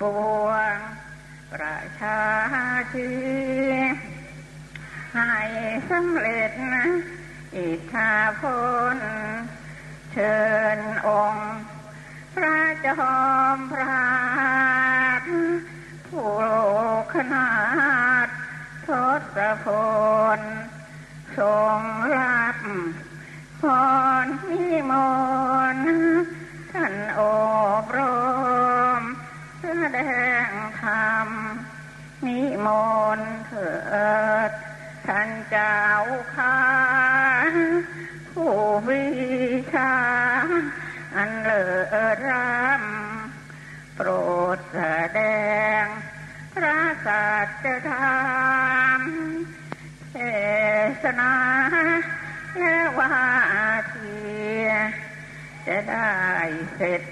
ปวง ประชาชีให้สำเร็จนะอิทธาพลเชิญองค์ พระจอมพระผู้ขนาดทศพลทรงรับพรนิมนต์ท่านอบรม ดงธรรมนิมนต์เถิดท่านเจ้าข้าผู้วิชา อันเลิศรำโปรดแสดง พระสัจธรรมเทศนาและวาทีจะได้เสร็จ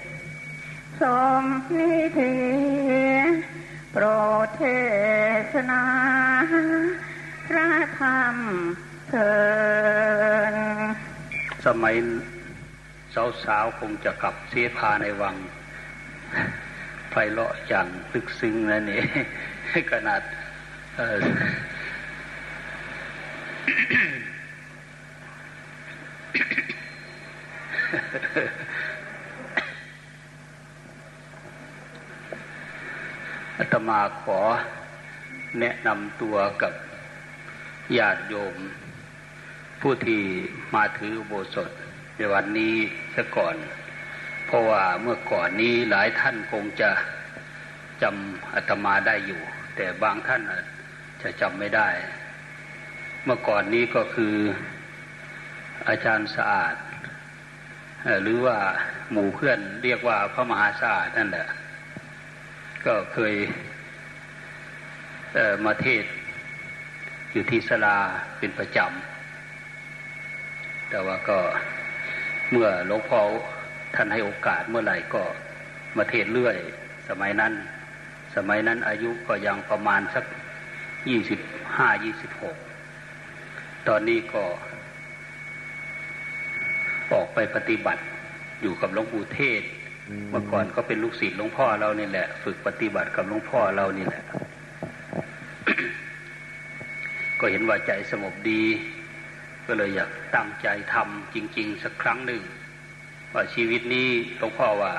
สมนิธิโปรดเทศนา พระธรรมเถินสมัยสาวๆคงจะกลับเสียพาในวังไพเราะอย่างลึกซึ้งนั่นเองขนาดอาต มาขอแนะนำตัวกับญาติโยม ผู้ที่มาถือโบสถในวันนี้ซะก่อน เพราะว่าเมื่อก่อนนี้หลายท่านคงจะจำอาตมาได้อยู่ แต่บางท่านจะจำไม่ได้ เมื่อก่อนนี้ก็คืออาจารย์สะอาด หรือว่าหมู่เพื่อนเรียกว่าพระมหาสะอาดนั่นแหละ ก็เคย มาเทศ อยู่ที่สลาเป็นประจำ แต่ว่าก็เมื่อหลวงพ่อท่านให้โอกาสเมื่อไหร่ก็มาเทศเรื่อย สมัยนั้น สมัยนั้นอายุก็ยังประมาณสักยี่สิบห้ายี่สิบหกตอนนี้ก็ ออกไปปฏิบัติอยู่กับหลวงปู่เทศ เมื่อก่อนก็เป็นลูกศิษย์หลวงพ่อเรานี่แหละ ฝึกปฏิบัติกับหลวงพ่อเรานี่แหละ ก็เห็นว่าใจสงบดี ก็เลยอยากตั้งใจทำจริง ๆ สักครั้งหนึ่ง ว่าชีวิตนี้หลวงพ่อว่า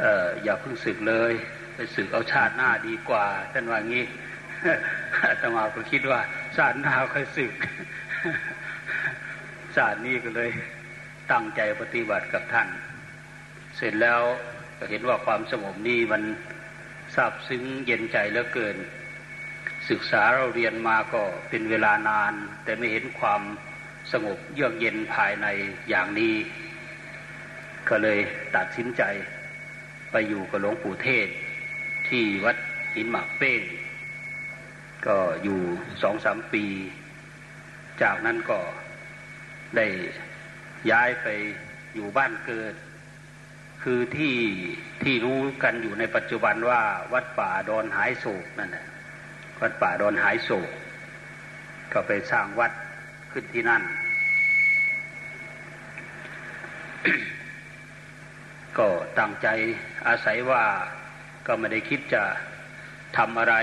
เอออย่าเพิ่งสึกเลย ไปสึกเอาชาติหน้าดีกว่าท่านว่างี้อาตมาก็คิดว่าชาติหน้าค่อยสึกชาตินี้ก็เลยตั้งใจปฏิบัติกับท่าน เสร็จแล้วก็เห็นว่าความสงบนี้มันซาบซึ้งเย็นใจเหลือเกิน ศึกษาเราเรียนมาก็เป็นเวลานาน แต่ไม่เห็นความสงบเยือกเย็นภายในอย่างนี้ ก็เลยตัดสินใจไปอยู่กับหลวงปู่เทศ ที่วัดหินหมากเป้ง ก็อยู่สองสามปี จากนั้นก็ได้ย้ายไปอยู่บ้านเกิด คือที่ที่รู้กันอยู่ในปัจจุบันว่าวัดป่าดอนหายโศกนั่นแหละ วัดป่าดอนหายโศก ก็ไปสร้างวัดขึ้นที่นั่น ก็ตั้งใจอาศัยว่าก็ไม่ได้คิดจะทำอะไร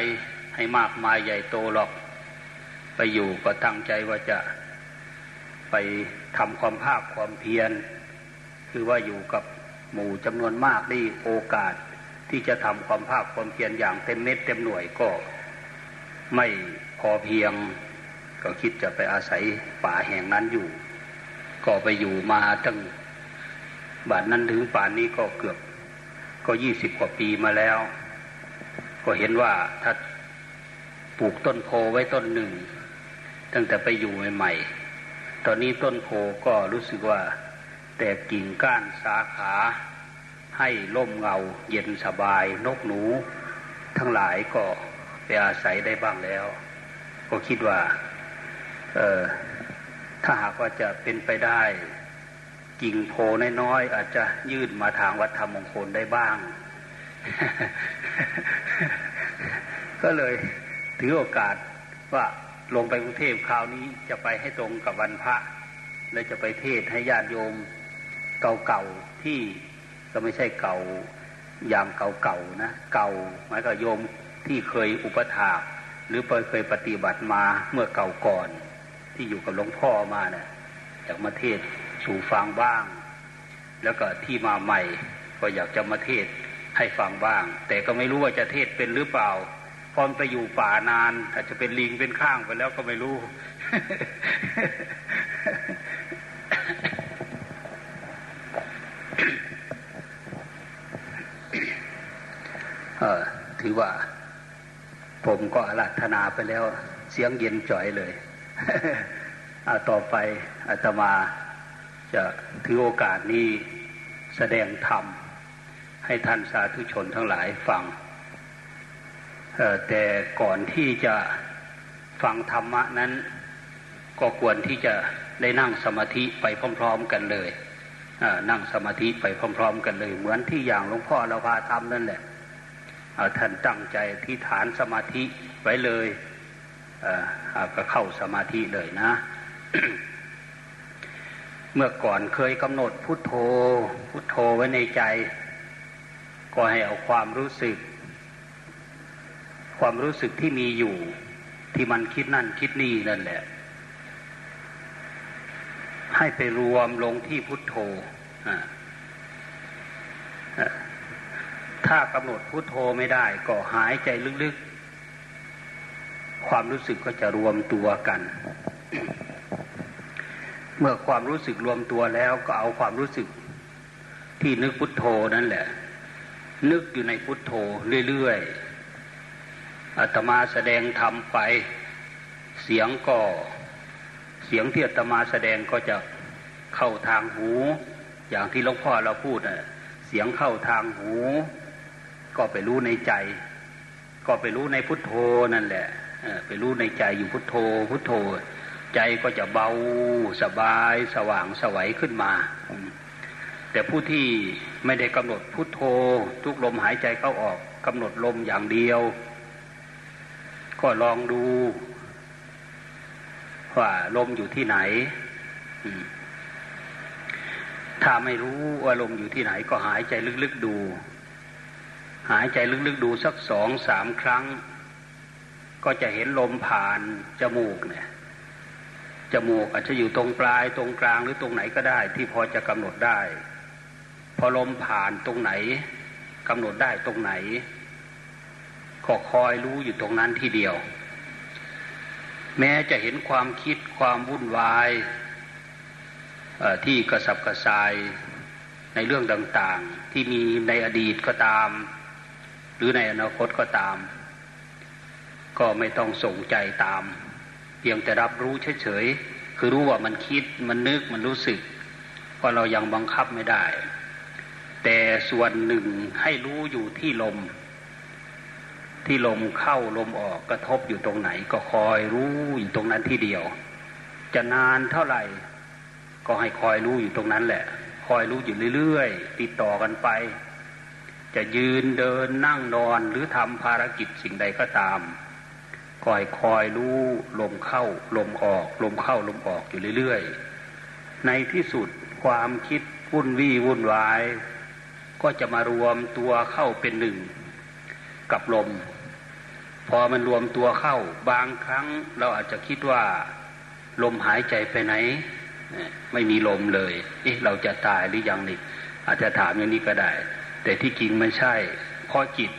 ให้มากมายใหญ่โตหรอก ไปอยู่ก็ตั้งใจว่าจะไปทำความภาคความเพียร คือว่าอยู่กับหมู่จำนวนมากนี่โอกาสที่จะทำความภาคความเพียรอย่างเต็มเม็ดเต็มหน่วยก็ ไม่พอเพียง ก็คิดจะไปอาศัยป่าแห่งนั้นอยู่ ก็ไปอยู่มาตั้งบาทนั้นถึงป่านนี้ก็เกือบ ก็ยี่สิบกว่าปีมาแล้ว ก็เห็นว่าถ้าปลูกต้นโพไว้ต้นหนึ่ง ตั้งแต่ไปอยู่ใหม่ๆ ตอนนี้ต้นโพก็รู้สึกว่า แต่กิ่งก้านสาขาให้ล่มเงาเย็นสบายนกหนู ทั้งหลายก็ ไปอาศัยได้บ้างแล้ว ก็คิดว่า เออถ้าหากว่าจะเป็นไปได้กิ่งโพน้อยๆอาจจะยื่นมาทางวัดธรรมมงคลได้บ้าง ก็เลยถือโอกาสว่าลงไปกรุงเทพคราวนี้จะไปให้ตรงกับวันพระ และจะไปเทศให้ญาติโยมเก่าๆที่ก็ไม่ใช่เก่าอย่างเก่าๆนะ เก่าหมายก็โยม ที่เคยอุปถากหรือเคยปฏิบัติมาเมื่อเก่าก่อน ที่อยู่กับหลวงพ่อมาเนะี่ยจากมาเทศสู่ฟังบ้าง แล้วก็ที่มาใหม่ ก็อยากจะมาเทศให้ฟังบ้าง แต่ก็ไม่รู้ว่าจะเทศเป็นหรือเปล่าพอไปอยู่ป่านาน อาจจะเป็นลิงเป็นข้างไปแล้วก็ไม่รู้ เออถือว่า ผมก็อารัธนาไปแล้ว เสียงเย็นจ่อยเลยอาต่อไปอาตมาจะถือโอกาสนี้แสดงธรรม ให้ท่านสาธุชนทั้งหลายฟัง แต่ก่อนที่จะฟังธรรมะนั้น ก็ควรที่จะได้นั่งสมาธิไปพร้อม ๆกันเลยนั่งสมาธิไปพร้อม ๆ กันเลย เหมือนที่อย่างหลวงพ่อเราพาทำนั่นแหละ ท่านตั้งใจที่ฐานสมาธิไว้เลยก็เข้าสมาธิเลยนะ เมื่อก่อนเคยกำหนดพุทโธ พุทโธไว้ในใจ ก็ให้เอาความรู้สึก ความรู้สึกที่มีอยู่ ที่มันคิดนั่นคิดนี่นั่นแหละ ให้ไปรวมลงที่พุทโธ ถ้ากำหนดพุทโธไม่ได้ ก็หายใจลึกๆ ความรู้สึกก็จะรวมตัวกัน เมื่อความรู้สึกรวมตัวแล้วก็เอาความรู้สึกที่นึกพุทโธนั่นแหละ นึกอยู่ในพุทโธเรื่อยๆอาตมาแสดงทำไป เสียงก็เสียงที่อาตมาแสดงก็จะเข้าทางหู อย่างที่หลวงพ่อเราพูดน่ะเสียงเข้าทางหู ก็ไปรู้ในใจ ก็ไปรู้ในพุทโธนั่นแหละไปรู้ในใจอยู่พุทโธ พุทโธ ใจก็จะเบาสบายสว่างสวัยขึ้นมา แต่ผู้ที่ไม่ได้กำหนดพุทโธ ทุกลมหายใจเข้าออกกำหนดลมอย่างเดียว ก็ลองดู ว่าลมอยู่ที่ไหนถ้าไม่รู้ว่าลมอยู่ที่ไหนก็หายใจลึกๆดู หายใจลึกๆดูสักสองสามครั้ง ก็จะเห็นลมผ่านจมูกเนี่ยจมูกอาจจะอยู่ตรงปลายตรงกลางหรือตรงไหนก็ได้ ที่พอจะกำหนดได้ พอลมผ่านตรงไหนกำหนดได้ตรงไหนก็คอยรู้อยู่ตรงนั้นทีเดียว แม้จะเห็นความคิดความวุ่นวายที่กระสับกระส่ายในเรื่องต่าง ๆ ที่มีในอดีตก็ตาม หรือในอนาคตก็ตาม ก็ไม่ต้องส่งใจตาม เพียงแต่รับรู้เฉยๆคือรู้ว่ามันคิดมันนึกมันรู้สึกเพราะเรายังบังคับไม่ได้ แต่ส่วนหนึ่งให้รู้อยู่ที่ลม ที่ลมเข้าลมออกกระทบอยู่ตรงไหน ก็คอยรู้อยู่ตรงนั้นที่เดียว จะนานเท่าไหร่ ก็ให้คอยรู้อยู่ตรงนั้นแหละ คอยรู้อยู่เรื่อยๆ ติดต่อกันไป จะยืนเดินนั่งนอนหรือทำภารกิจสิ่งใดก็ตามคอยคอยรู้ลมเข้าลมออก ลมเข้าลมออกอยู่เรื่อยๆ ในที่สุดความคิดวุ่นวี่วุ่นวาย ก็จะมารวมตัวเข้าเป็นหนึ่ง กับลม พอมันรวมตัวเข้าบางครั้งเราอาจจะคิดว่า ลมหายใจไปไหน ไม่มีลมเลยเอ๊ะเราจะตายหรือยังนี่อาจจะถามอย่างนี้ก็ได้ แต่ที่จริงไม่ใช่เพราะจิต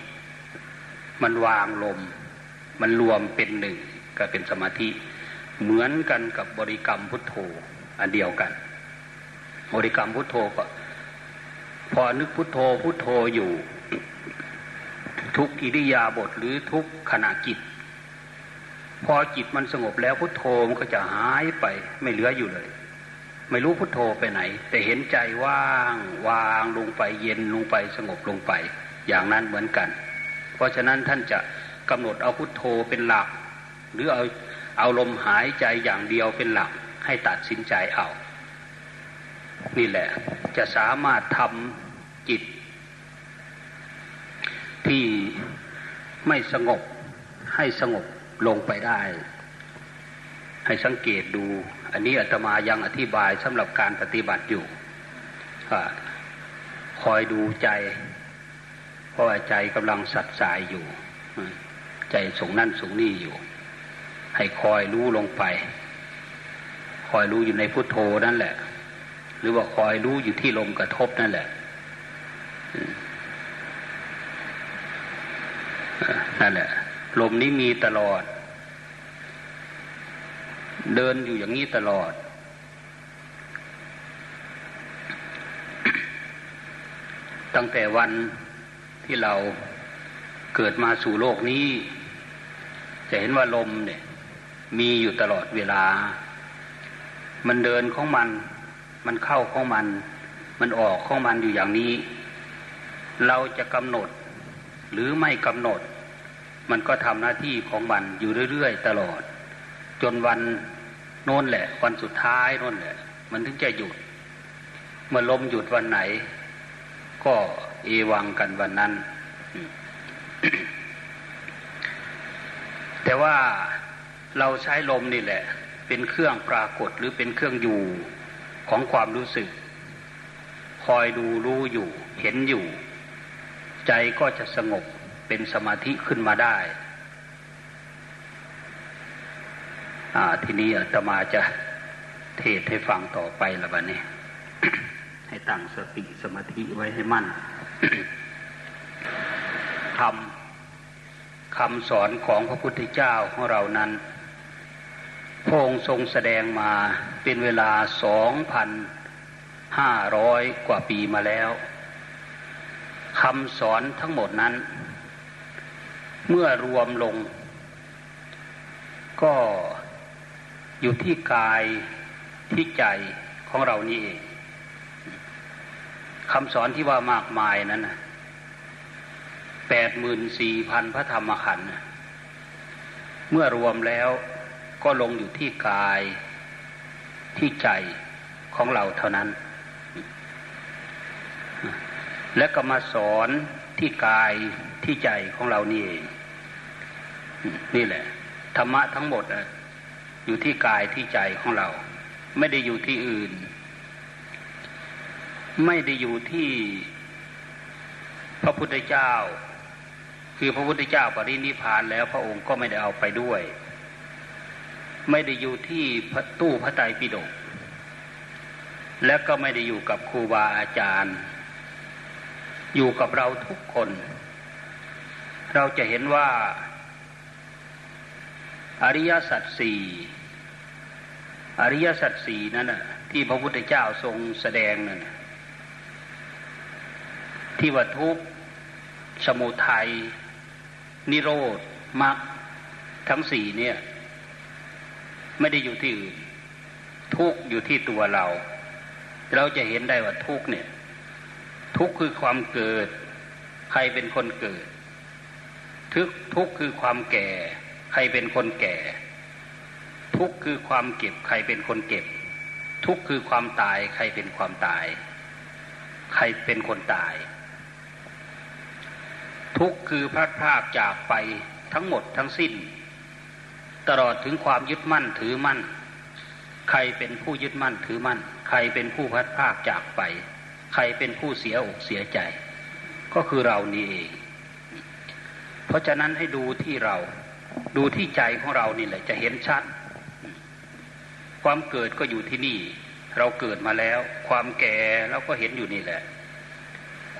มันวางลม มันรวมเป็นหนึ่งก็เป็นสมาธิ เหมือนกันกับบริกรรมพุทโธอันเดียวกัน บริกรรมพุทโธก็พอนึกพุทโธพุทโธอยู่ ทุกอิริยาบถหรือทุกขณะจิต พอจิตมันสงบแล้วพุทโธมันก็จะหายไปไม่เหลืออยู่เลย ไม่รู้พุทโธไปไหน แต่เห็นใจว่างวางลงไปเย็นลงไปสงบลงไป อย่างนั้นเหมือนกัน เพราะฉะนั้นท่านจะกำหนดเอาพุทโธเป็นหลัก หรือเอาเอาลมหายใจอย่างเดียวเป็นหลัก ให้ตัดสินใจเอา นี่แหละจะสามารถทำจิต ที่ไม่สงบให้สงบลงไปได้ ให้สังเกตดู อันนี้อาตมายังอธิบายสำหรับการปฏิบัติอยู่คอยดูใจ เพราะว่าใจกำลังสัดสายอยู่ ใจสูงนั่นสูงนี่อยู่ ให้คอยรู้ลงไป คอยรู้อยู่ในพุทโธนั่นแหละ หรือว่าคอยรู้อยู่ที่ลมกระทบนั่นแหละนั่นแหละ ลมนี้มีตลอด เดินอยู่อย่างนี้ตลอด ตั้งแต่วันที่เราเกิดมาสู่โลกนี้ จะเห็นว่าลมเนี่ย มีอยู่ตลอดเวลา มันเดินของมัน มันเข้าของมัน มันออกของมันอยู่อย่างนี้ เราจะกำหนดหรือไม่กำหนด มันก็ทำหน้าที่ของมันอยู่เรื่อยๆตลอด จนวันโน้นแหละ วันสุดท้ายโน้นแหละ มันถึงจะหยุด เมื่อลมหยุดวันไหน ก็เอวังกันวันนั้น แต่ว่าเราใช้ลมนี่แหละ เป็นเครื่องปรากฏหรือเป็นเครื่องอยู่ของความรู้สึก คอยดูรู้อยู่ เห็นอยู่ ใจก็จะสงบเป็นสมาธิขึ้นมาได้ อ่า ทีนี้อาตมาจะเทศให้ฟังต่อไปละบัดนี้ ให้ตั้งสติสมาธิไว้ให้มั่นคำคำสอนของพระพุทธเจ้าของเรานั้นพระองค์ทรงแสดงมาเป็นเวลาสองพันห้าร้อยกว่าปีมาแล้วคำสอนทั้งหมดนั้น เมื่อรวมลง ก็ อยู่ที่กายที่ใจของเรานี่เองคำสอนที่ว่ามากมายนั้นแปดหมื่นสี่พันพระธรรมขันธ์เมื่อรวมแล้วก็ลงอยู่ที่กายที่ใจของเราเท่านั้น และก็มาสอนที่กายที่ใจของเรานี่เองนี่แหละ ธรรมะทั้งหมด อยู่ที่กายที่ใจของเรา ไม่ได้อยู่ที่อื่น ไม่ได้อยู่ที่ พระพุทธเจ้า คือพระพุทธเจ้าปรินิพานแล้วพระองค์ก็ไม่ได้เอาไปด้วย ไม่ได้อยู่ที่ตู้พระไตรปิฎกและก็ไม่ได้อยู่กับครูบาอาจารย์ อยู่กับเราทุกคน เราจะเห็นว่า อริยสัจสี่อริยสัจสี่นั่นนะที่พระพุทธเจ้าทรงแสดงนั่นที่ว่าทุกสมุทัยนิโรธมรรคทั้งสี่เนี่ย ไม่ได้อยู่ที่อื่นทุกอยู่ที่ตัวเรา เราจะเห็นได้ว่าทุกเนี่ย ทุกคือความเกิด ใครเป็นคนเกิด ทุกทุกคือความแก่ ใครเป็นคนแก่ ทุกคือความเก็บ ใครเป็นคนเก็บ ทุกคือความตาย ใครเป็นความตาย ใครเป็นคนตาย ทุกคือพลัดพรากจากไปทั้งหมดทั้งสิ้น ตลอดถึงความยึดมั่นถือมั่น ใครเป็นผู้ยึดมั่นถือมั่น ใครเป็นผู้พลัดพรากจากไป ใครเป็นผู้เสียอกเสียใจ ก็คือเรานี่เอง เพราะฉะนั้นให้ดูที่เรา ดูที่ใจของเรานี่แหละจะเห็นชัด ความเกิดก็อยู่ที่นี่ เราเกิดมาแล้ว ความแก่เราก็เห็นอยู่นี่แหละ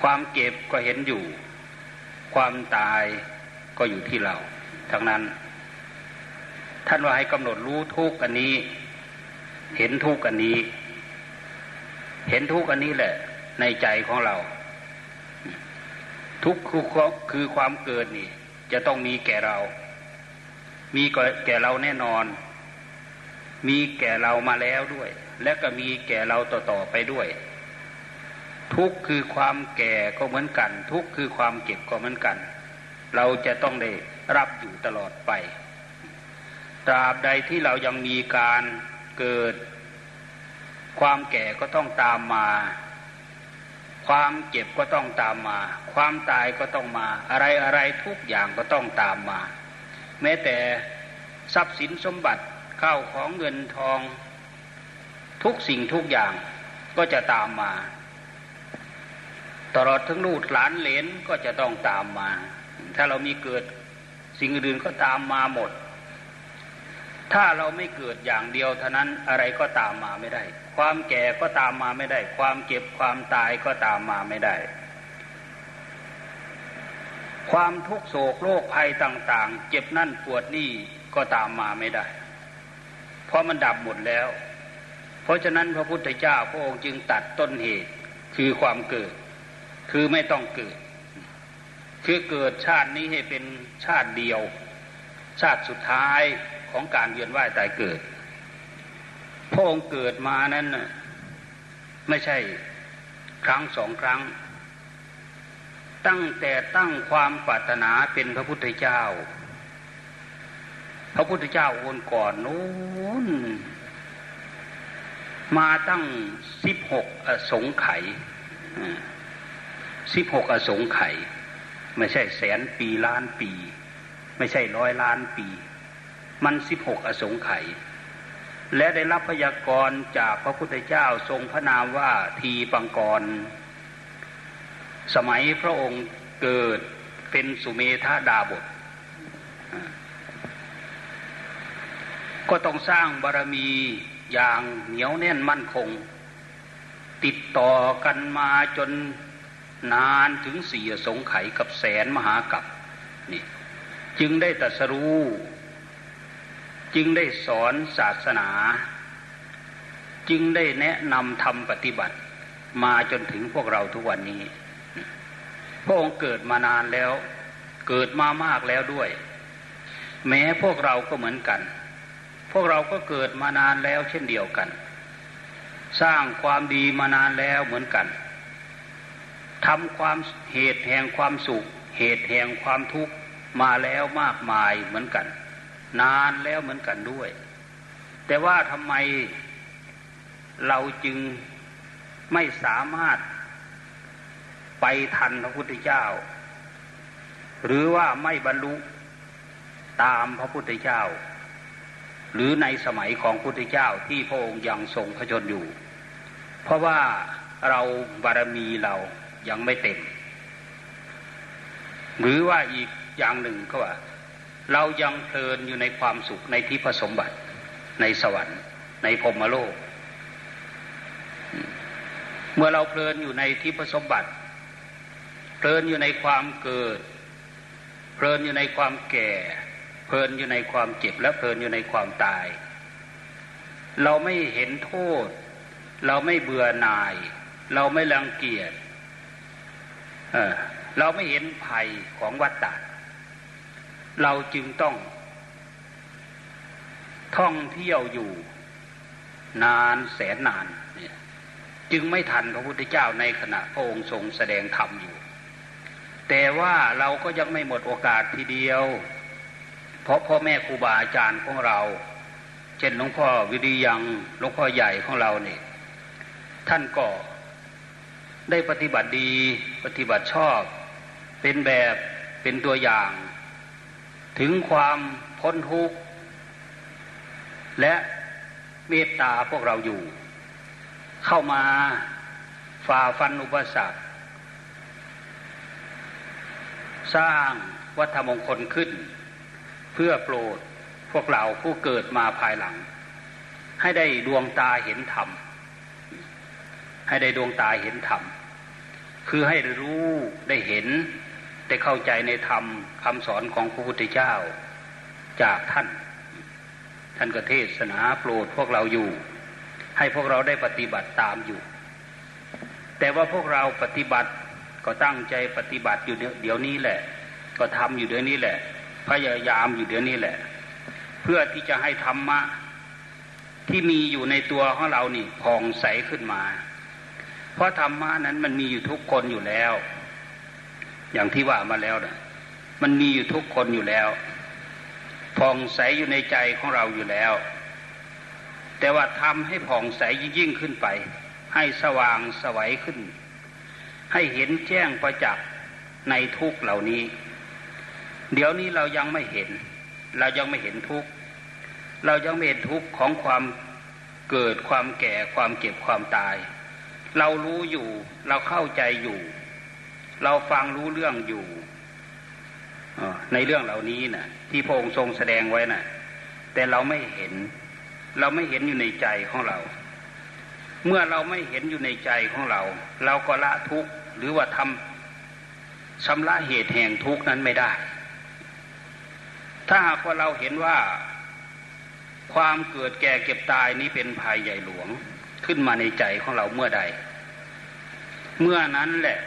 ความเก็บก็เห็นอยู่ ความตายก็อยู่ที่เรา ทั้งนั้น ท่านว่าให้กำหนดรู้ทุกอันนี้ เห็นทุกอันนี้ เห็นทุกอันนี้แหละ ในใจของเรา ทุกคือคือความเกิดนี่ จะต้องมีแก่เรา มีแก่เราแน่นอน มีแก่เรามาแล้วด้วย และก็มีแก่เราต่อๆไปด้วย ทุกคือความแก่ก็เหมือนกัน ทุกคือความเก็บก็เหมือนกัน เราจะต้องได้รับอยู่ตลอดไป ตราบใดที่เรายังมีการเกิด ความแก่ก็ต้องตามมา ความเจ็บก็ต้องตามมา ความตายก็ต้องมา อะไรอะไรทุกอย่างก็ต้องตามมา แม้แต่ทรัพย์สินสมบัติเข้าของเงินทอง ทุกสิ่งทุกอย่างก็จะตามมา ตลอดทั้งลูกหลานเหลนก็จะต้องตามมา ถ้าเรามีเกิดสิ่งอื่นก็ตามมาหมด ถ้าเราไม่เกิดอย่างเดียวเท่านั้นอะไรก็ตามมาไม่ได้ ความแก่ก็ตามมาไม่ได้ ความเก็บความตายก็ตามมาไม่ได้ ความทุกโศกโรคภัยต่าง ๆ เจ็บนั่นปวดนี่ก็ตามมาไม่ได้ เพราะมันดับหมดแล้ว เพราะฉะนั้นพระพุทธเจ้าพระองค์จึงตัดต้นเหตุคือความเกิด คือไม่ต้องเกิด คือเกิดชาตินี้ให้เป็นชาติเดียว ชาติสุดท้ายของการเวียนว่ายตายเกิดพระองค์เกิดมานั้นไม่ใช่ครั้งสองครั้ง ตั้งแต่ตั้งความปรารถนาเป็นพระพุทธเจ้า พระพุทธเจ้าโอนก่อนนู้นมาตั้งสิบหกอสงไขยสิบหกอสงไขยไม่ใช่แสนปีล้านปี ไม่ใช่ร้อยล้านปี มันสิบหกอสงไขยและได้รับพยากรณ์จากพระพุทธเจ้าทรงพระนามว่าทีปังกร สมัยพระองค์เกิดเป็นสุเมธาดาบท ก็ต้องสร้างบารมีอย่างเหนียวแน่นมั่นคง ติดต่อกันมาจนนานถึงสี่สงไขกับแสนมหากับนี่จึงได้ตรัสรู้ จึงได้สอนศาสนา จึงได้แนะนำทำปฏิบัติ มาจนถึงพวกเราทุกวันนี้ พระองค์เกิดมานานแล้ว เกิดมามากแล้วด้วย แม้พวกเราก็เหมือนกัน พวกเราก็เกิดมานานแล้วเช่นเดียวกัน สร้างความดีมานานแล้วเหมือนกันทำความเหตุแห่งความสุข เหตุแห่งความทุกข์มาแล้วมากมายเหมือนกัน นานแล้วเหมือนกันด้วย แต่ว่าทำไมเราจึงไม่สามารถ ไปทันพระพุทธเจ้า หรือว่าไม่บรรลุตามพระพุทธเจ้า หรือในสมัยของพุทธเจ้าที่พระองค์ยังทรงพระชนอยู่ เพราะว่าเราบารมีเรายังไม่เต็ม หรือว่าอีกอย่างหนึ่งก็ว่า เรายังเพลินอยู่ในความสุขในที่ผสมบัติในสวรรค์ ในพรมโลก เมื่อเราเพลินอยู่ในที่ผสมบัติ เพลินอยู่ในความเกิด เพลินอยู่ในความแก่ เพลินอยู่ในความเจ็บและเพลินอยู่ในความตาย เราไม่เห็นโทษ เราไม่เบื่อหน่าย เราไม่รังเกียจเเราไม่เห็นภัยของวัฏฏะเราจึงต้อง ท่องเที่ยวอยู่ นานแสนนาน จึงไม่ทันพระพุทธเจ้าในขณะพระองค์ทรงแสดงธรรมอยู่ แต่ว่าเราก็ยังไม่หมดโอกาสทีเดียว เพราะพ่อแม่ครูบาอาจารย์ของเรา เช่นหลวงพ่อวิริยังหลวงพ่อใหญ่ของเราเนี่ยท่านก็ได้ปฏิบัติดีปฏิบัติชอบ เป็นแบบเป็นตัวอย่าง ถึงความพ้นทุกข์และเมตตาพวกเราอยู่ เข้ามาฝ่าฟันอุปสรรค สร้างวัฒมงคลขึ้น เพื่อโปรดพวกเราผู้เกิดมาภายหลัง ให้ได้ดวงตาเห็นธรรม ให้ได้ดวงตาเห็นธรรม คือให้รู้ได้เห็นได้เข้าใจในธรรมคำสอนของพระพุทธเจ้าจากท่าน ท่านก็เทศนาโปรดพวกเราอยู่ ให้พวกเราได้ปฏิบัติตามอยู่ แต่ว่าพวกเราปฏิบัติ ก็ตั้งใจปฏิบัติอยู่เดี๋ยวนี้แหละ ก็ทำอยู่เดี๋ยวนี้แหละ พยายามอยู่เดี๋ยวนี้แหละ เพื่อที่จะให้ธรรมะที่มีอยู่ในตัวของเรานี่ผ่องใสขึ้นมา เพราะธรรมะนั้นมันมีอยู่ทุกคนอยู่แล้ว อย่างที่ว่ามาแล้วนะมันมีอยู่ทุกคนอยู่แล้วผ่องใสอยู่ในใจของเราอยู่แล้ว แต่ว่าทำให้ผ่องใสยิ่งขึ้นไป ให้สว่างสวัยขึ้น ให้เห็นแจ้งประจักษ์ในทุกเหล่านี้ เดี๋ยวนี้เรายังไม่เห็น เรายังไม่เห็นทุกเรายังไม่เห็นทุกของความเกิดความแก่ความเก็บความตาย เรารู้อยู่ เราเข้าใจอยู่ เราฟังรู้เรื่องอยู่ในเรื่องเหล่านี้นะ่ะ ที่พระองค์ทรงแสดงไว้นะ่ะ แต่เราไม่เห็น เราไม่เห็นอยู่ในใจของเรา เมื่อเราไม่เห็นอยู่ในใจของเรา เราก็ละทุกข์ หรือว่าทำชำระเหตุแห่งทุกข์นั้นไม่ได้ ถ้าหากว่าเราเห็นว่าความเกิดแก่เก็บตายนี้เป็นภัยใหญ่หลวงขึ้นมาในใจของเราเมื่อใด เมื่อนั้นแหละ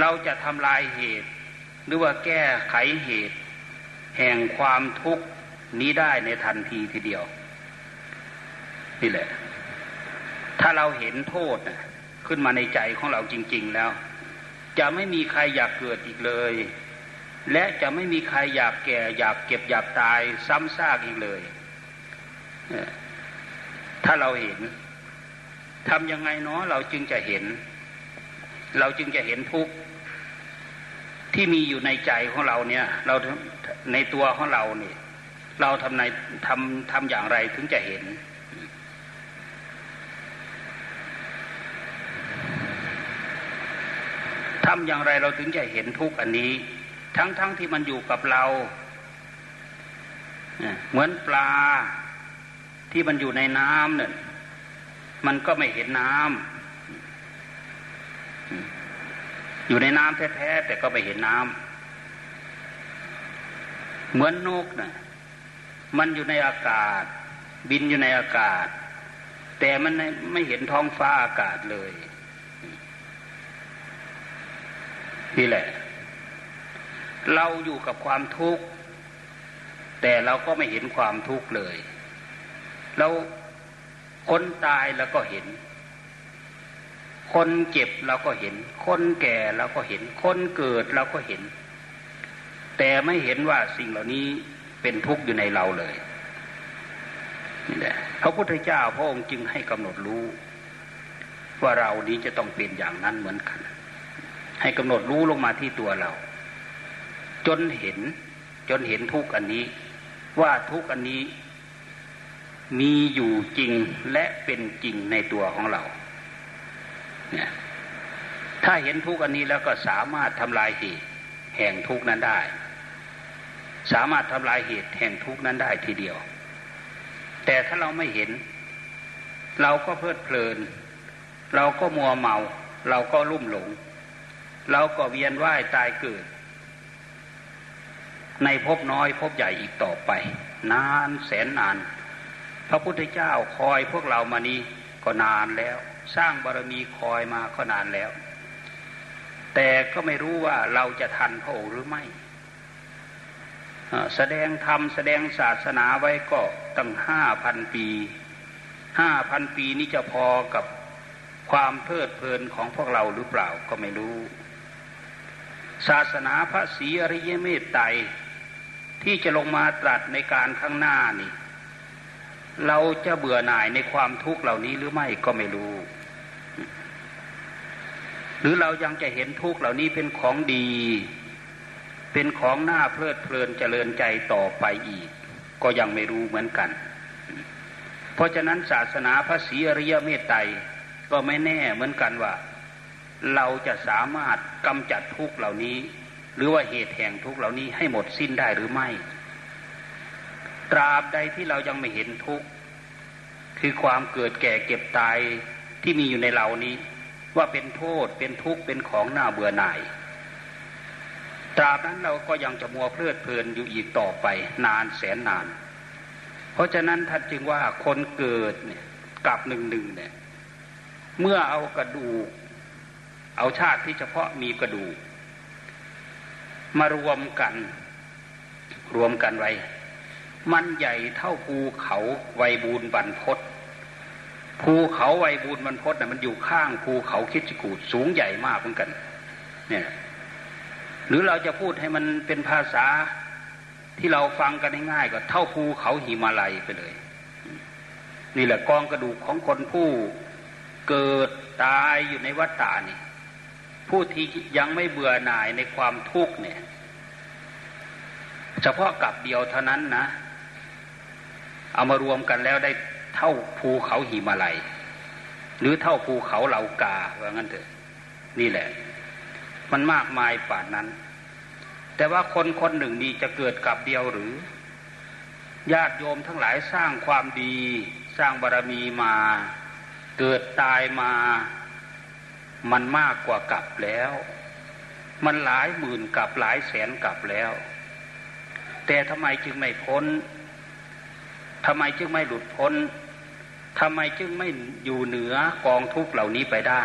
เราจะทำลายเหตุ หรือว่าแก้ไขเหตุ แห่งความทุกข์นี้ได้ในทันทีทีเดียว นี่แหละ ถ้าเราเห็นโทษนะ ขึ้นมาในใจของเราจริง ๆแล้ว จะไม่มีใครอยากเกิดอีกเลย และจะไม่มีใครอยากแก่อยากเก็บอยากตายซ้ำซากอีกเลย ถ้าเราเห็นทำยังไงเนาะเราจึงจะเห็น เราจึงจะเห็นทุกข์ที่มีอยู่ในใจของเราเนี่ย เราในตัวของเราเนี่ย เราทำในทำทำอย่างไรถึงจะเห็น ทำอย่างไรเราถึงจะเห็นทุกอันนี้ ทั้งๆทที่มันอยู่กับเรา เหมือนปลาที่มันอยู่ในน้ำเนี่ยมันก็ไม่เห็นน้ำอยู่ในน้ำแท้ๆแต่ก็ไม่เห็นน้ำเหมือนนกนะมันอยู่ในอากาศ บินอยู่ในอากาศ แต่มันไม่เห็นท้องฟ้าอากาศเลย นี่แหละ เราอยู่กับความทุกข์ แต่เราก็ไม่เห็นความทุกข์เลย เราคนตายเราก็เห็น คนเจ็บเราก็เห็น คนแก่เราก็เห็น คนเกิดเราก็เห็น แต่ไม่เห็นว่าสิ่งเหล่านี้เป็นทุกข์อยู่ในเราเลยนี่แหละพระพุทธเจ้าพระองค์จึงให้กำหนดรู้ ว่าเรานี้จะต้องเป็นอย่างนั้นเหมือนกัน ให้กำหนดรู้ลงมาที่ตัวเรา จนเห็น จนเห็นทุกอันนี้ ว่าทุกอันนี้ มีอยู่จริงและเป็นจริงในตัวของเรา เนี่ย ถ้าเห็นทุกอันนี้แล้วก็สามารถทำลายเหตุแห่งทุกนั้นได้ สามารถทำลายเหตุแห่งทุกนั้นได้ทีเดียว แต่ถ้าเราไม่เห็น เราก็เพลิดเพลิน เราก็มัวเมา เราก็ลุ่มหลง เราก็เวียนว่ายตายเกิด ในภพน้อยภพใหญ่อีกต่อไป นานแสนนาน พระพุทธเจ้าคอยพวกเรามานี้ก็นานแล้ว สร้างบารมีคอยมาก็นานแล้ว แต่ก็ไม่รู้ว่าเราจะทันพระองค์หรือไม่แสดงธรรมแสดงศาสนาไว้ก็ตั้งห้าพันปีห้าพันปีนี้จะพอกับความเพลิดเพลินของพวกเราหรือเปล่าก็ไม่รู้ ศาสนาพระศรีอริยเมตไตรที่จะลงมาตรัสในการข้างหน้านี่ เราจะเบื่อหน่ายในความทุกข์เหล่านี้หรือไม่ก็ไม่รู้ หรือเรายังจะเห็นทุกข์เหล่านี้เป็นของดี เป็นของหน้าเพลิดเพลินเจริญใจต่อไปอีก ก็ยังไม่รู้เหมือนกัน เพราะฉะนั้นศาสนาพระศรีอริยเมตไตรก็ไม่แน่เหมือนกันว่า เราจะสามารถกำจัดทุกเหล่านี้ หรือว่าเหตุแห่งทุกเหล่านี้ให้หมดสิ้นได้หรือไม่ ตราบใดที่เรายังไม่เห็นทุกคือความเกิดแก่เก็บตายที่มีอยู่ในเรานี้ ว่าเป็นโทษเป็นทุกข์เป็นของน่าเบื่อหน่าย ตราบนั้นเราก็ยังจะมัวเพลิดเพลินอยู่อีกต่อไป นานแสนนาน เพราะฉะนั้นท่านจึงว่าคนเกิดเนี่ยกับหนึ่งหนึ่งเนี่ยเมื่อเอากระดูก เอาชาติที่เฉพาะมีกระดูกมารวมกัน รวมกันไว้ มันใหญ่เท่าภูเขาไวบูนบันพศภูเขาไวบูนบันพศน่ะมันอยู่ข้างภูเขาคิดจกูดสูงใหญ่มากเหมือนกัน เนี่ยหรือเราจะพูดให้มันเป็นภาษาที่เราฟังกันง่ายๆก็เท่าภูเขาหิมาลัยไปเลย นี่แหละกองกระดูกของคนผู้เกิดตายอยู่ในวัฏฏานี่ ผู้ที่ยังไม่เบื่อหน่ายในความทุกข์เนี่ย เฉพาะกับเดียวเท่านั้นนะ เอามารวมกันแล้วได้เท่าภูเขาหิมาลัย หรือเท่าภูเขาเหลากาว่างั้นเถอะ นี่แหละ มันมากมายป่านนั้น แต่ว่าคนคนหนึ่งนี้จะเกิดกับเดียวหรือ ญาติโยมทั้งหลายสร้างความดี สร้างบารรมีมา เกิดตายมา มันมากกว่ากับแล้ว มันหลายหมื่นกับหลายแสนกับแล้ว แต่ทำไมจึงไม่พ้นทำไมจึงไม่หลุดพ้นทำไมจึงไม่อยู่เหนือกองทุกเหล่านี้ไปได้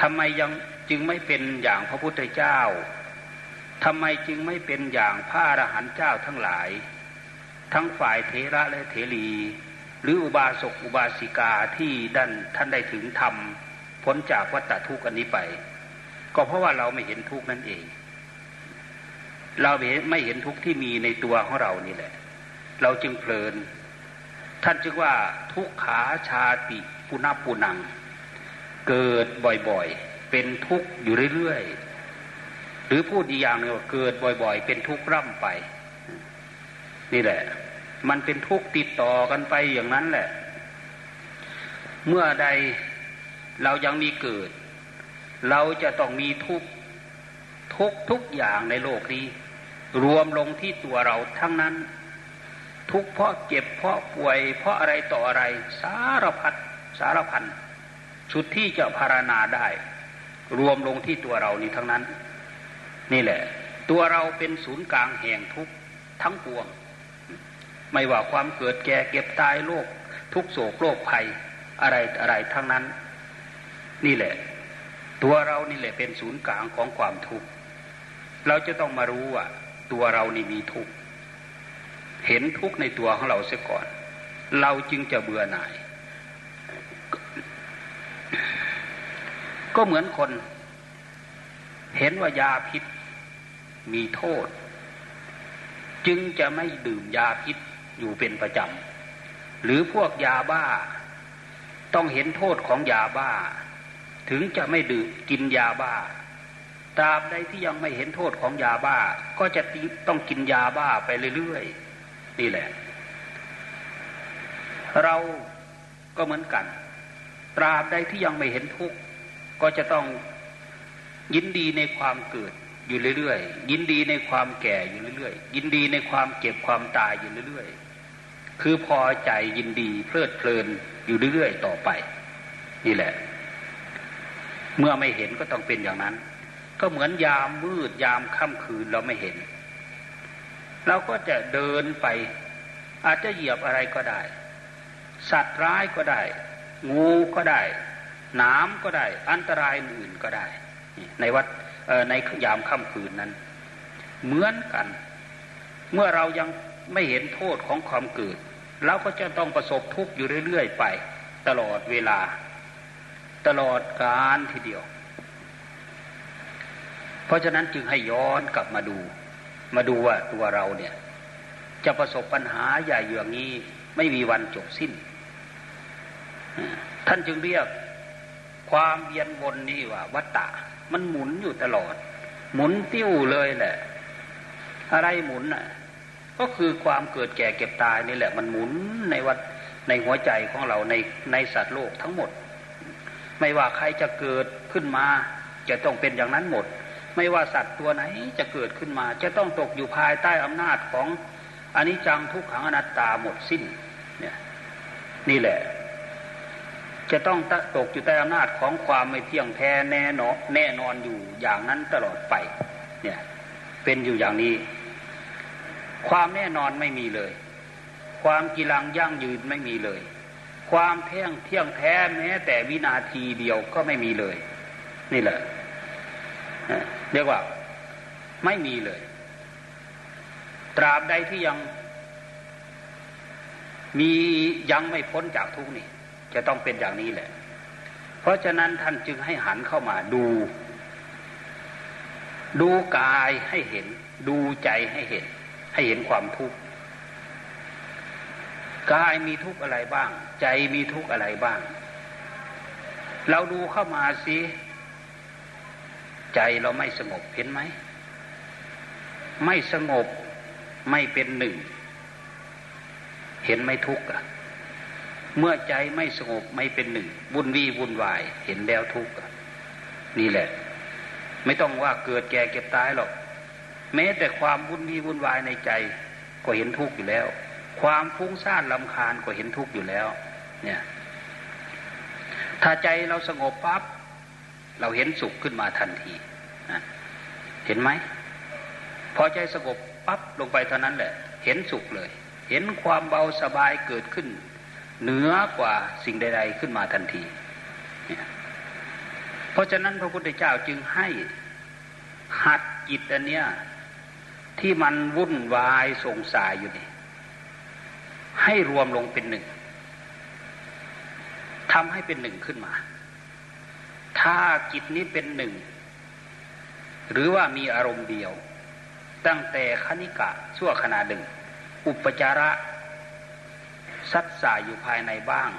ทำไมยังจึงไม่เป็นอย่างพระพุทธเจ้าทำไมจึงไม่เป็นอย่างพระอรหันต์เจ้าทั้งหลาย ทั้งฝ่ายเทระและเทรี หรืออุบาสกอุบาสิกาที่ดันท่านได้ถึงธรรม พ้นจากวัฏทุกข์อันนี้ไป ก็เพราะว่าเราไม่เห็นทุกข์นั่นเอง เราไม่เห็นทุกข์ที่มีในตัวของเรานี่แหละ เราจึงเพลิน ท่านจึงว่าทุกขาชาติปุณปุนัง เกิดบ่อยๆ เป็นทุกข์อยู่เรื่อยๆ หรือพูดอีกอย่างหนึ่งว่าเกิดบ่อย ๆ เป็นทุกข์ร่ำไป นี่แหละ มันเป็นทุกข์ติดต่อกันไปอย่างนั้นแหละ เมื่อใด เรายังมีเกิด เราจะต้องมีทุกทุกทุกอย่างในโลกนี้ รวมลงที่ตัวเราทั้งนั้น ทุกเพราะเจ็บเพราะป่วย เพราะอะไรต่ออะไร สารพัดสารพันชุดที่จะพารณาได้ รวมลงที่ตัวเรานี่ทั้งนั้น นี่แหละ ตัวเราเป็นศูนย์กลางแห่งทุกทั้งปวง ไม่ว่าความเกิดแก่เก็บตายโรคทุกโศกโรคภัยอะไรอะไรทั้งนั้น นี่แหละ ตัวเรานี่แหละเป็นศูนย์กลางของความทุกข์ เราจะต้องมารู้ว่า ตัวเรานี่มีทุกข์ เห็นทุกข์ในตัวของเราเสียก่อน เราจึงจะเบื่อหน่าย ก็เหมือนคน เห็นว่ายาพิษมีโทษ จึงจะไม่ดื่มยาพิษอยู่เป็นประจำหรือพวกยาบ้า ต้องเห็นโทษของยาบ้า ถึงจะไม่ดื่มกินยาบ้า ตราบใดที่ยังไม่เห็นโทษของยาบ้า ก็จะต้องกินยาบ้าไปเรื่อยๆ นี่แหละ เราก็เหมือนกัน ตราบใดที่ยังไม่เห็นทุกข์ก็จะต้องยินดีในความเกิดอยู่เรื่อยๆ ยินดีในความแก่อยู่เรื่อยๆ ยินดีในความเก็บความตายอยู่เรื่อยๆ คือพอใจยินดีเพลิดเพลินอยู่เรื่อยๆ ต่อไป นี่แหละ เมื่อไม่เห็นก็ต้องเป็นอย่างนั้น ก็เหมือนยามมืดยามค่ำคืนเราไม่เห็น เราก็จะเดินไป อาจจะเหยียบอะไรก็ได้ สัตว์ร้ายก็ได้ งูก็ได้น้ำก็ได้ อันตรายอื่นก็ได้ ในวัดในยามค่ำคืนนั้น เหมือนกัน เมื่อเรายังไม่เห็นโทษของความเกิดเราก็จะต้องประสบทุกข์อยู่เรื่อยๆไป ตลอดเวลา ตลอดกาลทีเดียว เพราะฉะนั้นจึงให้ย้อนกลับมาดู มาดูว่าตัวเราเนี่ย จะประสบปัญหาใหญ่อย่างนี้ไม่มีวันจบสิ้น ท่านจึงเรียกความเวียนวนนี่ว่า วัตตะ มันหมุนอยู่ตลอด หมุนติ้วเลยแหละ อะไรหมุนอะ ก็คือความเกิดแก่เก็บตายนี่แหละ มันหมุนในวัดในหัวใจของเราในในสัตว์โลกทั้งหมด ไม่ว่าใครจะเกิดขึ้นมา จะต้องเป็นอย่างนั้นหมด ไม่ว่าสัตว์ตัวไหนจะเกิดขึ้นมา จะต้องตกอยู่ภายใต้อำนาจของอนิจจังทุกขังอนัตตาหมดสิ้นเนี่ยนี่แหละ จะต้องตกอยู่ใต้อำนาจของความไม่เที่ยงแท้แน่นอนแน่นอนอยู่อย่างนั้นตลอดไป เนี่ยเป็นอยู่อย่างนี้ ความแน่นอนไม่มีเลย ความกีรังยั่งยืนไม่มีเลย ความเที่ยงเที่ยงแท้แม้แต่วินาทีเดียวก็ไม่มีเลย นี่แหละเรียกว่า ไม่มีเลย ตราบใดที่ยัง มียังไม่พ้นจากทุกนี่ จะต้องเป็นอย่างนี้แหละ เพราะฉะนั้นท่านจึงให้หันเข้ามาดู ดูกายให้เห็น ดูใจให้เห็น ให้เห็นความทุกข์ กายมีทุกข์อะไรบ้าง ใจมีทุกข์อะไรบ้าง เราดูเข้ามาสิใจเราไม่สงบเห็นไหม ไม่สงบไม่เป็นหนึ่ง เห็นไม่ทุกข์อะเมื่อใจไม่สงบไม่เป็นหนึ่งวุ่นวี่วุ่นวาย เห็นแล้วทุกข์นี่แหละ ไม่ต้องว่าเกิดแก่เก็บตายหรอก แม้แต่ความวุ่นวี่วุ่นวายในใจ ก็เห็นทุกข์อยู่แล้ว ความฟุ้งซ่านลำคาญก็เห็นทุกข์อยู่แล้ว เนี่ย ถ้าใจเราสงบปั๊บเราเห็นสุขขึ้นมาทันทีนะเห็นไหมพอใจสงบปั๊บลงไปเท่านั้นแหละ เห็นสุขเลย เห็นความเบาสบายเกิดขึ้น เหนือกว่าสิ่งใด ๆ ขึ้นมาทันทีเพราะฉะนั้นพระพุทธเจ้าจึงให้หัดจิตอันเนี้ยที่มันวุ่นวายสงสายอยู่นี่ ให้รวมลงเป็นหนึ่งทำให้เป็นหนึ่งขึ้นมา ถ้าจิตนี้เป็นหนึ่ง หรือว่ามีอารมณ์เดียว ตั้งแต่คณิกะชั่วขณะหนึ่ง อุปจาระสัดสายอยู่ภายในบ้าง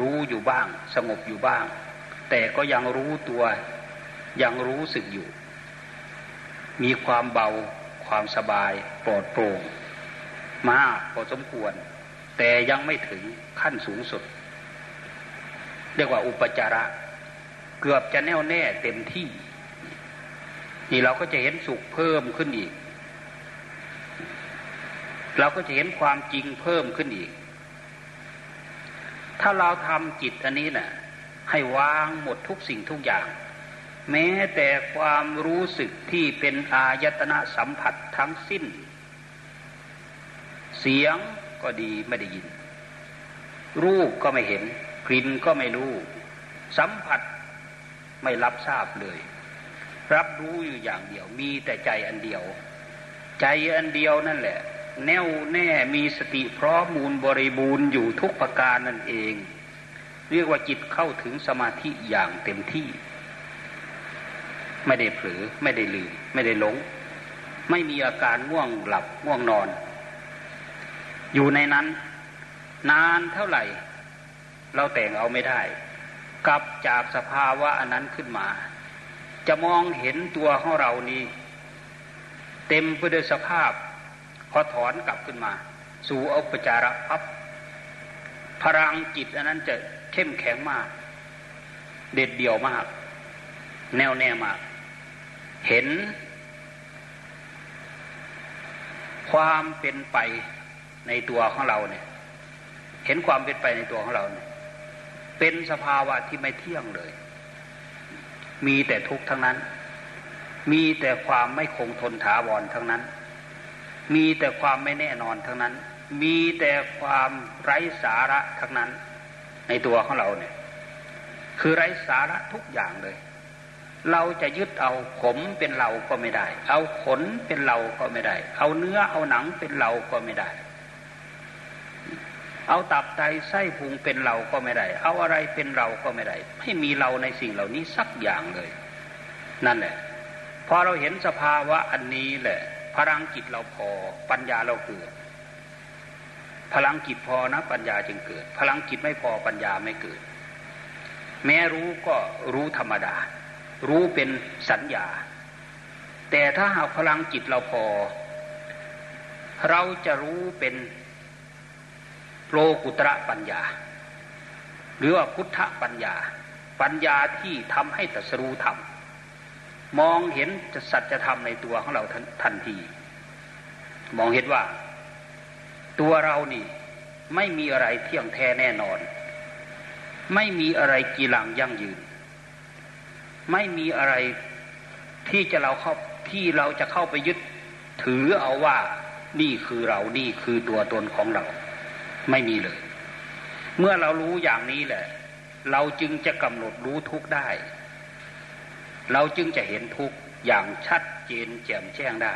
รู้อยู่บ้าง สงบอยู่บ้าง แต่ก็ยังรู้ตัว ยังรู้สึกอยู่ มีความเบา ความสบาย ปลอดโปร่ง มากพอสมควร แต่ยังไม่ถึงขั้นสูงสุด เรียกว่าอุปจาระ เกือบจะแน่วแน่เต็มที่ นี่เราก็จะเห็นสุขเพิ่มขึ้นอีก เราก็จะเห็นความจริงเพิ่มขึ้นอีก ถ้าเราทำจิตอันนี้นะ่ะ ให้วางหมดทุกสิ่งทุกอย่าง แม้แต่ความรู้สึกที่เป็นอายตนะสัมผัสทั้งสิ้น เสียง ก็ดีไม่ได้ยิน รูปก็ไม่เห็น กลิ่นก็ไม่รู้ สัมผัสไม่รับทราบเลย รับรู้อยู่อย่างเดียว มีแต่ใจอันเดียว ใจอันเดียวนั่นแหละ แน่วแน่มีสติพร้อมมูลบริบูรณ์อยู่ทุกประการนั่นเอง เรียกว่าจิตเข้าถึงสมาธิอย่างเต็มที่ ไม่ได้เผลอไม่ได้ลืม ไม่ได้หลง ไม่มีอาการง่วงหลับง่วงนอน อยู่ในนั้น นานเท่าไหร่ เราแต่งเอาไม่ได้ กลับจากสภาวะอันนั้นขึ้นมา จะมองเห็นตัวของเรานี้ เต็มไปด้วยสภาพพอถอนกลับขึ้นมา สู่อุปจาระพับพลังจิตอันนั้นจะเข้มแข็งมาก เด็ดเดี่ยวมาก แน่วแน่มาก เห็น ความเป็นไป ในตัวของเราเนี่ย เห็นความเป็นไปในตัวของเราเนี่ยเป็นสภาวะที่ไม่เที่ยงเลย มีแต่ทุกข์ทั้งนั้น มีแต่ความไม่คงทนถาวรทั้งนั้น มีแต่ความไม่แน่นอนทั้งนั้น มีแต่ความไร้สาระทั้งนั้น ในตัวของเราเนี่ย คือไร้สาระทุกอย่างเลย เราจะยึดเอาผมเป็นเราก็ไม่ได้ เอาขนเป็นเราก็ไม่ได้ เอาเนื้อเอาหนังเป็นเราก็ไม่ได้ เอาตับไตไส้พุงเป็นเราก็ไม่ได้ เอาอะไรเป็นเราก็ไม่ได้ ไม่มีเราในสิ่งเหล่านี้สักอย่างเลย นั่นแหละพอเราเห็นสภาวะอันนี้แหละ พลังจิตเราพอปัญญาเราเกิด พลังจิตพอนะ ปัญญาจึงเกิด พลังจิตไม่พอปัญญาไม่เกิด แม้รู้ก็รู้ธรรมดา รู้เป็นสัญญา แต่ถ้าหากพลังจิตเราพอ เราจะรู้เป็น โลกุตระปัญญา หรือว่าพุทธปัญญา ปัญญาที่ทำให้ตรัสรู้ธรรมมองเห็นสัจธรรมในตัวของเราทันที มองเห็นว่า ตัวเรานี่ไม่มีอะไรเที่ยงแท้แน่นอน ไม่มีอะไรกีรังยั่งยืน ไม่มีอะไรที่จะเราเข้าที่เราจะเข้าไปยึดถือเอาว่านี่คือเรานี่คือตัวตนของเรา ไม่มีเลย เมื่อเรารู้อย่างนี้แหละ เราจึงจะกำหนดรู้ทุกได้ เราจึงจะเห็นทุกอย่างชัดเจนแจ่มแจ้งได้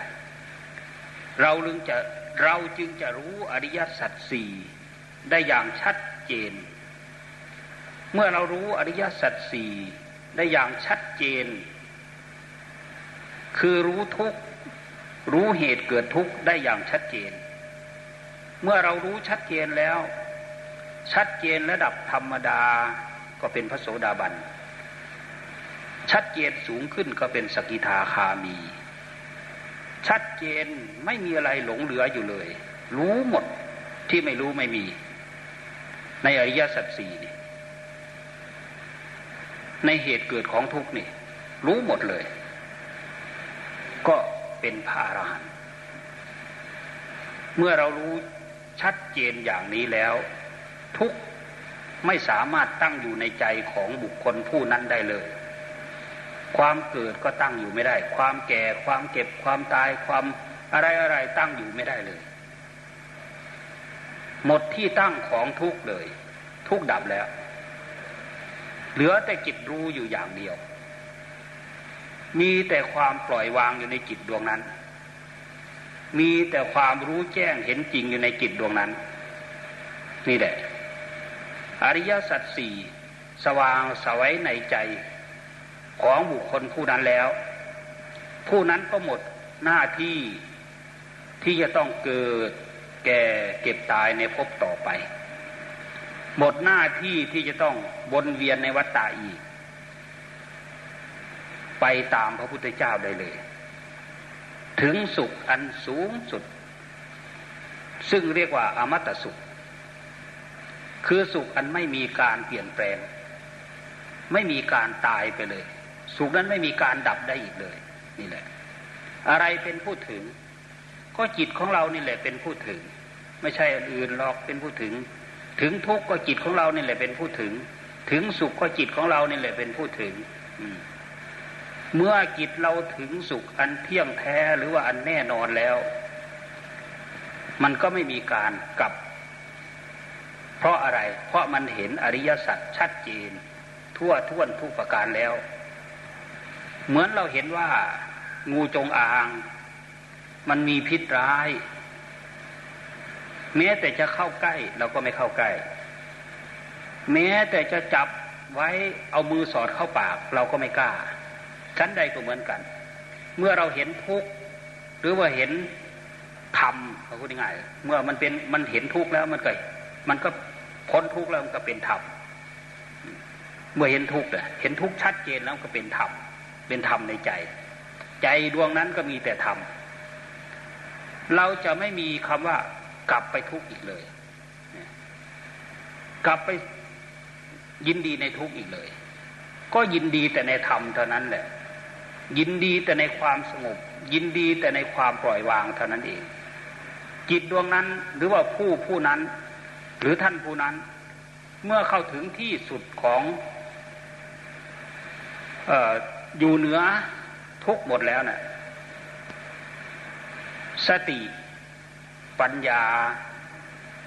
เราลึงจะเราจึงจะรู้อริยสัจสี่ได้อย่างชัดเจน เมื่อเรารู้อริยสัจสี่ได้อย่างชัดเจน คือรู้ทุกรู้เหตุเกิดทุกข์ได้อย่างชัดเจน เมื่อเรารู้ชัดเจนแล้ว ชัดเจนระดับธรรมดาก็เป็นพระโสดาบัน ชัดเจนสูงขึ้นก็เป็นสกิทาคามี ชัดเจนไม่มีอะไรหลงเหลืออยู่เลย รู้หมดที่ไม่รู้ไม่มี ในอริยสัจสี่นี่ในเหตุเกิดของทุกข์นี่ รู้หมดเลย ก็เป็นพระอรหันต์เมื่อเรารู้ ชัดเจนอย่างนี้แล้ว ทุกไม่สามารถตั้งอยู่ในใจของบุคคลผู้นั้นได้เลย ความเกิดก็ตั้งอยู่ไม่ได้ ความแก่ความเก็บความตายความอะไรอะไรตั้งอยู่ไม่ได้เลย หมดที่ตั้งของทุกเลย ทุกดับแล้ว เหลือแต่จิตรู้อยู่อย่างเดียว มีแต่ความปล่อยวางอยู่ในจิตดวงนั้น มีแต่ความรู้แจ้งเห็นจริงอยู่ในจิตดวงนั้น นี่แหละ อริยสัจสี่สว่างสวัยในใจของบุคคลผู้นั้นแล้ว ผู้นั้นก็หมดหน้าที่ที่จะต้องเกิดแก่เก็บตายในภพต่อไป หมดหน้าที่ที่จะต้องวนเวียนในวัฏฏะอีก ไปตามพระพุทธเจ้าได้เลย ถึงสุขอันสูงสุด ซึ่งเรียกว่าอมตะสุข คือสุขอันไม่มีการเปลี่ยนแปลง ไม่มีการตายไปเลย สุขนั้นไม่มีการดับได้อีกเลย นี่แหละ อะไรเป็นผู้ถึง ก็จิตของเรานี่แหละเป็นผู้ถึง ไม่ใช่อื่นหรอกเป็นผู้ถึง ถึงทุกข์ก็จิตของเรานี่แหละเป็นผู้ถึง ถึงสุขก็จิตของเรานี่แหละเป็นผู้ถึง เมื่อจิตเราถึงสุขอันเที่ยงแท้หรือว่าอันแน่นอนแล้ว มันก็ไม่มีการกลับ เพราะอะไร เพราะมันเห็นอริยสัจชัดเจน ทั่วท่วนทุกประการแล้ว เหมือนเราเห็นว่า งูจงอาง มันมีพิษร้ายแม้แต่จะเข้าใกล้เราก็ไม่เข้าใกล้ แม้แต่จะจับไว้เอามือสอดเข้าปาก เราก็ไม่กล้า ชั้นใดก็เหมือนกัน เมื่อเราเห็นทุกข์หรือว่าเห็นธรรมพูดง่ายเมื่อมันเป็นมันเห็นทุกข์แล้วมันก็มันก็พ้นทุกข์แล้วมันก็เป็นธรรมเมื่อเห็นทุกข์เนี่ยเห็นทุกข์ชัดเจนแล้วก็เป็นธรรมเป็นธรรมในใจ ใจดวงนั้นก็มีแต่ธรรมเราจะไม่มีคำว่ากลับไปทุกข์อีกเลย กลับไปยินดีในทุกข์อีกเลย ก็ยินดีแต่ในธรรมเท่านั้นแหละ ยินดีแต่ในความสงบ ยินดีแต่ในความปล่อยวางเท่านั้นเอง จิตดวงนั้นหรือว่าผู้ผู้นั้น หรือท่านผู้นั้น เมื่อเข้าถึงที่สุดของออยู่เหนือทุกหมดแล้วนะ่ะสติ ปัญญา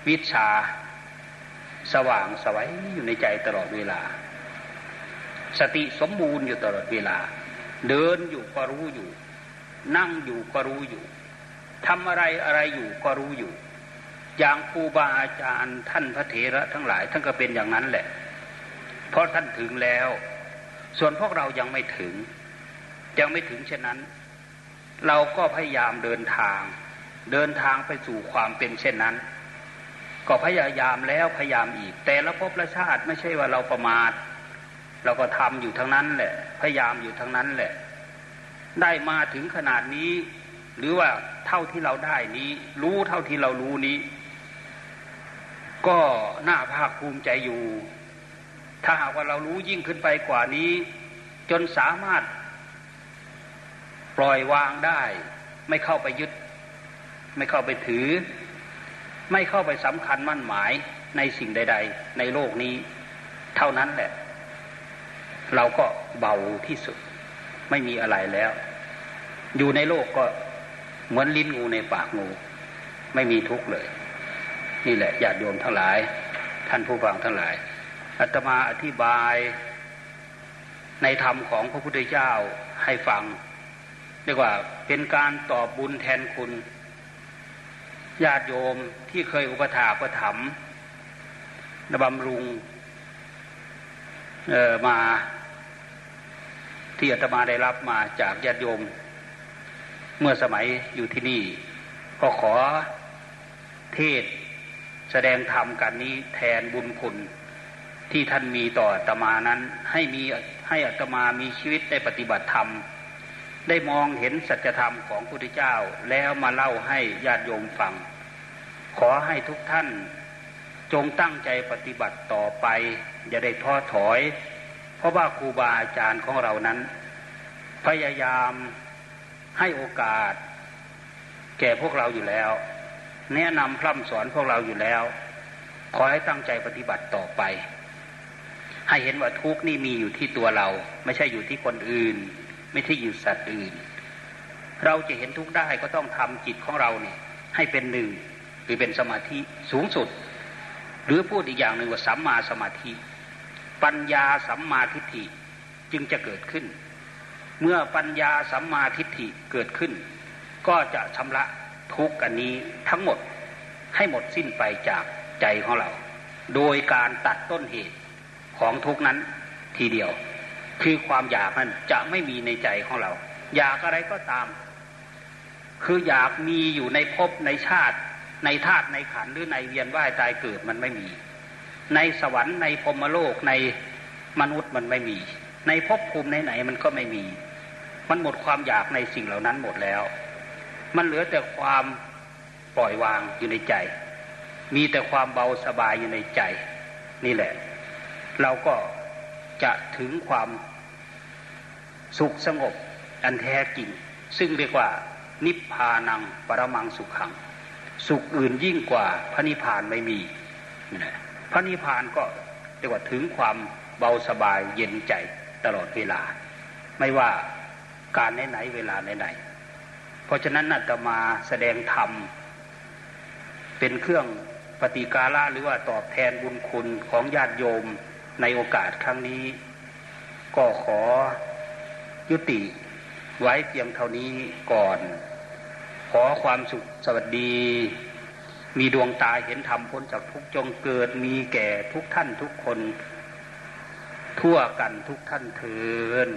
วิชา สว่างสวัยอยู่ในใจตลอดเวลา สติสมบูรณ์อยู่ตลอดเวลา เดินอยู่ก็รู้อยู่ นั่งอยู่ก็รู้อยู่ทำอะไรอะไรอยู่ก็รู้อยู่ อย่างครูบาอาจารย์ท่านพระเถระทั้งหลายท่านก็เป็นอย่างนั้นแหละ เพราะท่านถึงแล้ว ส่วนพวกเรายังไม่ถึง ยังไม่ถึงเช่นนั้น เราก็พยายามเดินทาง เดินทางไปสู่ความเป็นเช่นนั้น ก็พยายามแล้วพยายามอีก แต่ละภพละชาติไม่ใช่ว่าเราประมาท เราก็ทำอยู่ทั้งนั้นแหละ พยายามอยู่ทั้งนั้นแหละ ได้มาถึงขนาดนี้ หรือว่าเท่าที่เราได้นี้ รู้เท่าที่เรารู้นี้ ก็น่าภาคภูมิใจอยู่ ถ้าหากว่าเรารู้ยิ่งขึ้นไปกว่านี้ จนสามารถ ปล่อยวางได้ ไม่เข้าไปยึด ไม่เข้าไปถือ ไม่เข้าไปสำคัญมั่นหมายในสิ่งใด ๆ ในโลกนี้ เท่านั้นแหละ เราก็เบาที่สุด ไม่มีอะไรแล้ว อยู่ในโลกก็เหมือนลิ้นงูในปากงู ไม่มีทุกข์เลย นี่แหละญาติโยมทั้งหลาย ท่านผู้ฟังทั้งหลายอาตมาอธิบายในธรรมของพระพุทธเจ้าให้ฟังเรียกว่าเป็นการตอบบุญแทนคุณญาติโยมที่เคยอุปถาประถมบำรุงเออมา ที่อาตมาได้รับมาจากญาติโยม เมื่อสมัยอยู่ที่นี่ ก็ขอเทศแสดงธรรมกันนี้แทนบุญคุณที่ท่านมีต่ออาตมานั้น ให้มีให้อาตมามีชีวิตได้ปฏิบัติธรรม ได้มองเห็นสัจธรรมของพระพุทธเจ้าแล้วมาเล่าให้ญาติโยมฟัง ขอให้ทุกท่านจงตั้งใจปฏิบัติต่อไป อย่าได้ท้อถอย ราะว่าครูบาอาจารย์ของเรานั้น พยายามให้โอกาส แก่พวกเราอยู่แล้ว แนะนำพร่ำสอนพวกเราอยู่แล้ว ขอให้ตั้งใจปฏิบัติต่อไป ให้เห็นว่าทุกนี่มีอยู่ที่ตัวเรา ไม่ใช่อยู่ที่คนอื่น ไม่ใช่อยู่สัตว์อื่น เราจะเห็นทุกได้ก็ต้องทำจิตของเราเนี่ย ให้เป็นหนึ่งหรือเป็นสมาธิสูงสุด หรือพูดอีกอย่างหนึ่งว่าสัมมาสมาธิ ปัญญาสัมมาทิฏฐิจึงจะเกิดขึ้น เมื่อปัญญาสัมมาทิฏฐิเกิดขึ้น ก็จะชำระทุกอันนี้ทั้งหมดให้หมดสิ้นไปจากใจของเรา โดยการตัดต้นเหตุของทุกนั้นทีเดียว คือความอยากนั้นจะไม่มีในใจของเรา อยากอะไรก็ตาม คืออยากมีอยู่ในภพในชาติ ในธาตุในขันหรือในเวียนว่ายตายเกิดมันไม่มี ในสวรรค์ในพรมโลกในมนุษย์มันไม่มี ในภพภูมิไหนๆมันก็ไม่มี มันหมดความอยากในสิ่งเหล่านั้นหมดแล้ว มันเหลือแต่ความปล่อยวางอยู่ในใจ มีแต่ความเบาสบายอยู่ในใจ นี่แหละ เราก็จะถึงความสุขสงบอันแท้จริง ซึ่งเรียกว่า นิพพานังปรมังสุขขัง สุขอื่นยิ่งกว่าพระนิพพานไม่มีนะ พระนิพพานก็เรียกว่าถึงความเบาสบายเย็นใจตลอดเวลา ไม่ว่าการไหนๆเวลาไหนๆเพราะฉะนั้นอาตมาแสดงธรรมเป็นเครื่องปฏิการะหรือว่าตอบแทนบุญคุณของญาติโยมในโอกาสครั้งนี้ ก็ขอยุติไว้เพียงเท่านี้ก่อน ขอความสุขสวัสดี มีดวงตาเห็นธรรมพ้นจากทุกจงเกิดมีแก่ทุกท่านทุกคน ทั่วกันทุกท่านเถิน